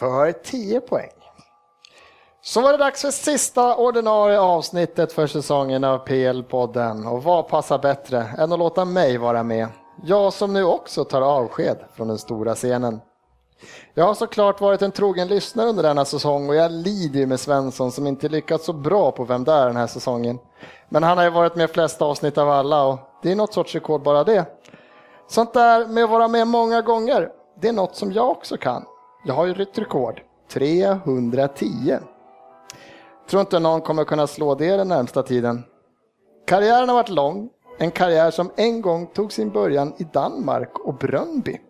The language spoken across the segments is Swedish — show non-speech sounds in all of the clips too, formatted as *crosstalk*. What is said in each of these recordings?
för 10 poäng. Så var det dags för sista ordinarie avsnittet för säsongen av PL-podden. Och vad passar bättre än att låta mig vara med? Jag som nu också tar avsked från den stora scenen. Jag har såklart varit en trogen lyssnare under denna säsong och jag lider med Svensson som inte lyckats så bra på Vem där den här säsongen. Men han har ju varit med flest avsnitt av alla och det är något sorts rekord bara det. Sånt där med att vara med många gånger, det är något som jag också kan. Jag har ju ett rekord, 310. Tror inte någon kommer kunna slå det den närmsta tiden. Karriären har varit lång, en karriär som en gång tog sin början i Danmark och Brönby.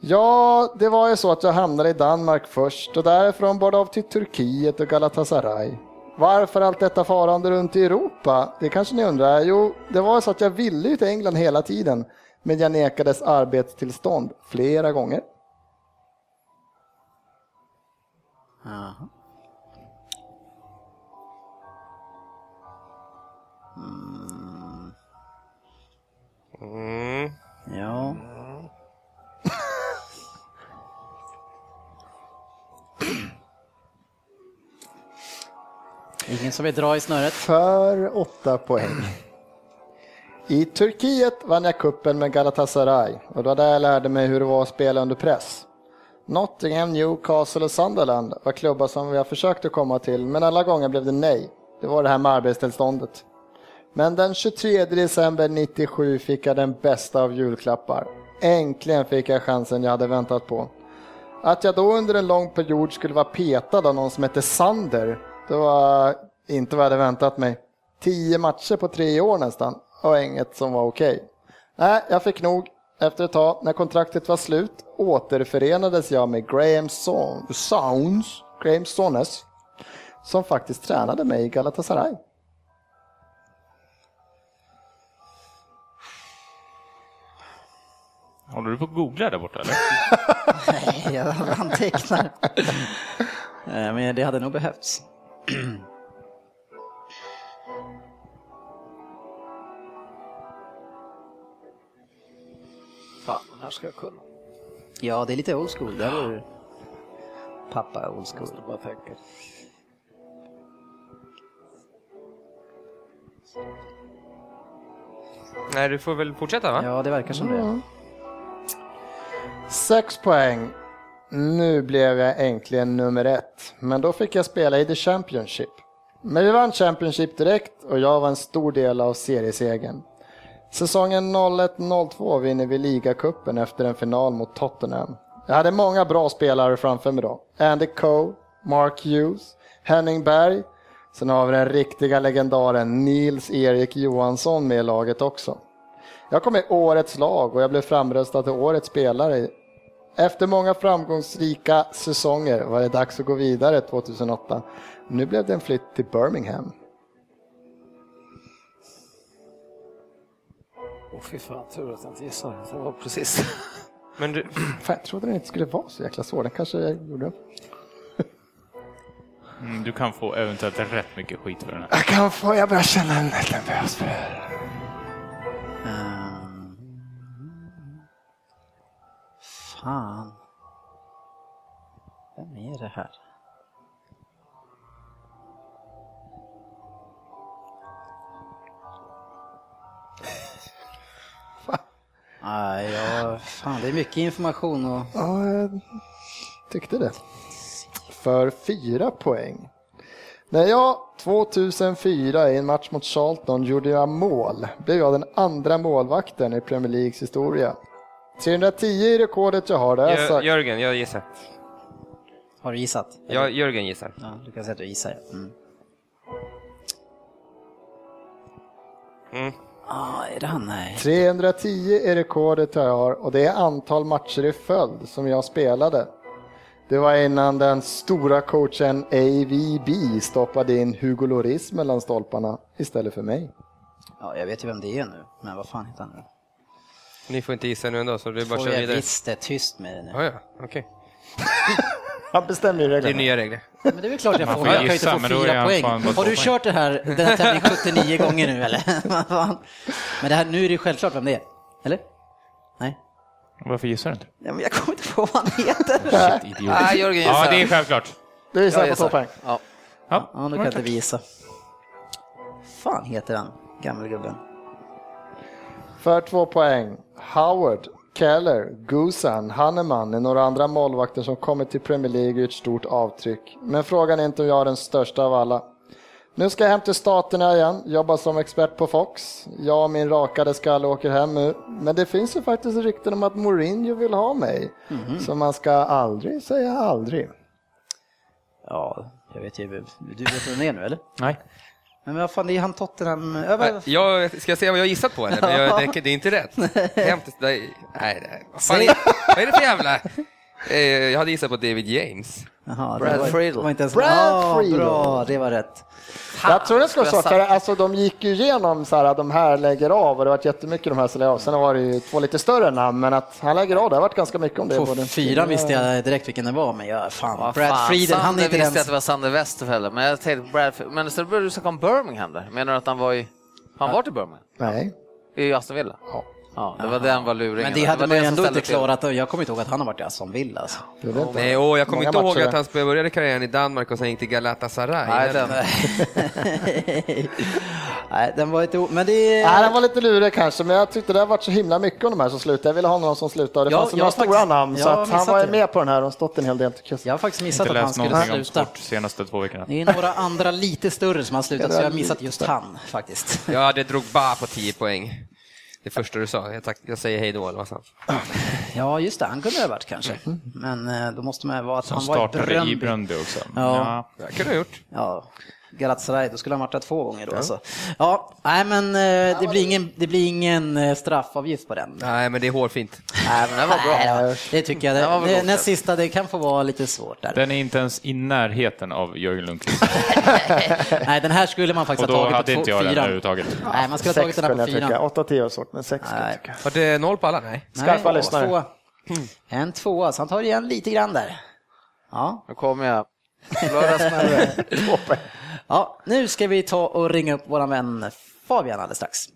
Ja, det var ju så att jag hamnade i Danmark först och därifrån bar det av till Turkiet och Galatasaray. Varför allt detta farande runt i Europa? Det kanske ni undrar? Jo, det var så att jag ville ju till England hela tiden, men jag nekades arbetstillstånd flera gånger. Jaha. Mm. Ja. Ingen som vill dra i snöret? För åtta poäng. I Turkiet vann jag kuppen med Galatasaray och det var där jag lärde mig hur det var att spela under press. Nottingham, Newcastle och Sunderland var klubbar som jag försökte komma till, men alla gånger blev det nej. Det var det här med arbetstillståndet. Men den 23 december 97 fick jag den bästa av julklappar. Äntligen fick jag chansen jag hade väntat på. Att jag då under en lång period skulle vara petad av någon som hette Sander, det var inte vad jag hade väntat mig. Tio matcher på tre år nästan och inget som var okej. Nej, jag fick nog. Efter ett tag, när kontraktet var slut, återförenades jag med Graham Son- Sounds, Graham Sones, som faktiskt tränade mig i Galatasaray. Håller du på att googla där borta eller? *laughs* Nej, jag antecknar. *laughs* Eh, Men det hade nog behövts. *clears throat* Fan, den här ska jag kunna. Ja, det är lite old school. Där var du pappa old school. Måste bara tänka. Nej, du får väl fortsätta va? Ja, det verkar som det. Sex poäng. Nu blev jag äntligen nummer ett, men då fick jag spela i The Championship. Men vi vann Championship direkt och jag var en stor del av seriesegern. Säsongen 01-02 vinner vi ligacupen efter en final mot Tottenham. Jag hade många bra spelare framför mig då. Andy Coe, Mark Hughes, Henning Berg. Sen har vi den riktiga legendaren Nils-Erik Johansson med i laget också. Jag kom i årets lag och jag blev framröstad till årets spelare. Efter många framgångsrika säsonger var det dags att gå vidare 2008. Nu blev det en flytt till Birmingham. Åh fy fan, tur att jag inte gissade. Det var precis. *laughs* Men du, *clears throat* Fan, jag trodde den inte skulle vara så jäkla svår. Den kanske jag gjorde. *laughs* Mm, du kan få eventuellt rätt mycket skit för den här. Jag kan få, jag börjar känna en nervös för det här. Ehm. Fan. Vem är det här? Nej, ja, fan det är mycket information och... Ja, jag tyckte det. För fyra poäng. När jag 2004 i en match mot Charlton gjorde jag mål blev jag den andra målvakten i Premier Leagues historia. 310 i rekordet jag har, det har jag sagt. Jörgen, jag gissar. Har du gissat? Ja, Jörgen gissar. Ja, du kan säga att du gissar. Mm. Mm. Ah, är det han? Nej. 310 är rekordet jag har och det är antal matcher i följd som jag spelade. Det var innan den stora coachen AVB stoppade in Hugo Lloris mellan stolparna istället för mig. Ja, jag vet ju vem det är nu, men vad fan heter han nu? Ni får inte gissa nu ändå, så det är bara att Får köra jag vidare. visst det, tyst med det nu. Ja, ja, okej. *laughs* Han bestämmer ju Det är reglerna. nya regler. Men det är väl klart jag får, jag kan ju gissa, inte få fyra poäng. Har du kört det här, den här tävlingen 79 gånger nu eller? *laughs* Men det här, nu är det ju självklart vem det är. Eller? Nej? Varför gissar du inte? Ja, men jag kommer inte på vad han heter. Shit, idiot. *laughs* Nej, Jörgen Ja, gissar. det är självklart. Du gissar på två poäng. Ja. Ja, Ja, nu kan jag inte visa. fan heter han, gammelgubben? För två poäng. Howard, Keller, Gusan, Hanneman är några andra målvakter som kommit till Premier League och gjort stort avtryck. Men frågan är inte om jag är den största av alla. Nu ska jag hem till staterna igen, jobba som expert på Fox. Jag och min rakade skalle åker hem nu. Men det finns ju faktiskt rykten om att Mourinho vill ha mig. Så man ska aldrig säga aldrig. Ja, jag vet ju. Du vet vem det är nu eller? Nej. Men vad fan, det är han Tottenham... Ja, vad- Jag, ska jag säga vad jag gissat på eller? Jag, *laughs* det, det är inte rätt. Nej, nej, nej. Vad, fan är, vad är det för jävla... Eh, Jag hade gissat på David James. Jaha, Brad det var, Friedel. var inte ens... Brad Ja, Friedel. Bra, det var rätt. Jag tror det vara skulle jag för alltså, de gick ju igenom så här, de här lägger av och det har varit jättemycket de här som lägger av. Sen var det ju två lite större namn, men att han lägger av, det har varit ganska mycket om det. På både- fyran visste jag direkt vilken det var, men jag, fan, Ja, Brad fan, Friedel, han är Sander inte visste den... att det var Sander Westerfeld, men jag tänkte Brad, men så började du snacka om Birmingham där. Menar du att han var i, han var till Birmingham? Nej. I Aston Villa? Ja. Ja, det var den var luringen. Men det Det hade var man ju ändå inte ställde till. klarat. Jag kommer inte ihåg att han har varit i Aston Villa. Alltså. Det. Nej, och jag kommer Många inte ihåg att han började karriären i Danmark och sen gick till Galatasaray. Nej, den, *laughs* Nej, den var inte... Men det... Nej, han var lite lurig kanske, men jag tyckte det har varit så himla mycket om de här som slutade. Jag ville ha någon som slutade det Ja, fanns några har stora faktiskt- namn, så att han var det. med på den här och stått en hel del jag. Har faktiskt missat att han skulle sluta. senaste två veckorna. Det är några andra lite större som har slutat, så jag har missat just *laughs* han faktiskt. Jag hade drog bara på 10 poäng. Det första du sa. Jag, tack, jag säger hej då, eller vad sa? Ja, just det, han kunde det ha varit kanske. Men eh, då måste man vara att Som han var i startade i Bröndby. Bröndby också. Ja. Jag kunde ha gjort. Ja, Galatasaray, då skulle han varit där två gånger då alltså. Ja, nej men eh, det blir ingen, det blir ingen eh, straffavgift på den. Nej, men det är hårfint. nej, men den var bra. Nej, då, det tycker jag. Det, det, näst sista, det kan få vara lite svårt där. Den är inte ens i närheten av Jörgen Lundqvist. *laughs* Nej, den här skulle man Och faktiskt då ha tagit hade på inte två, jag den fyran. överhuvudtaget. Nej, man skulle ha tagit den här på fyran. Åtta, tio var svårt, men sex skulle jag Nej. tycka. Var det noll på alla? Nej. Skarpa Nej, lyssnare. tvåa. En tvåa, så han tar igen lite grann där. Ja. Nu kommer jag. *laughs* Lördagsmällare. Ja, nu ska vi ta och ringa upp våran vän Fabian alldeles strax.